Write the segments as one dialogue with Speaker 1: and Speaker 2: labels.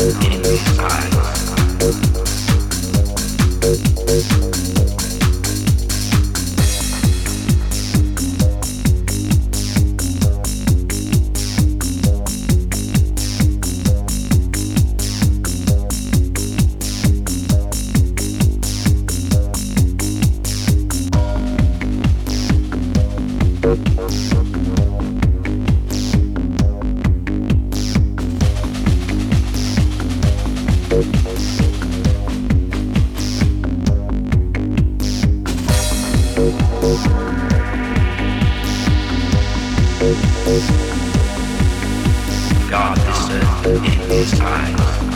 Speaker 1: Thank God is in his eyes.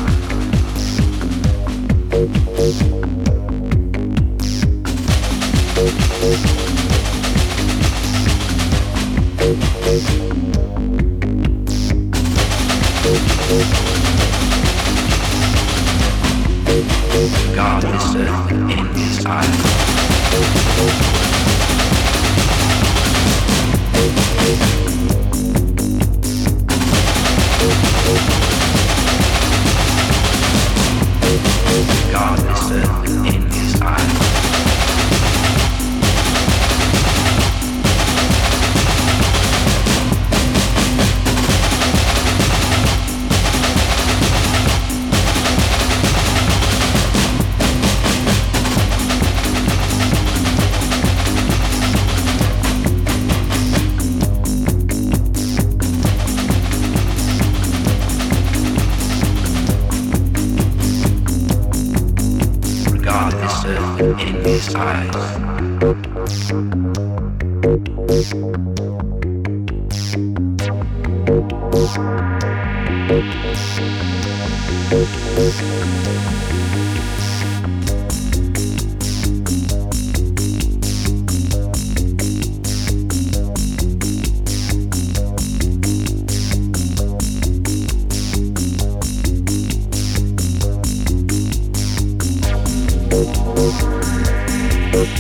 Speaker 1: his eyes.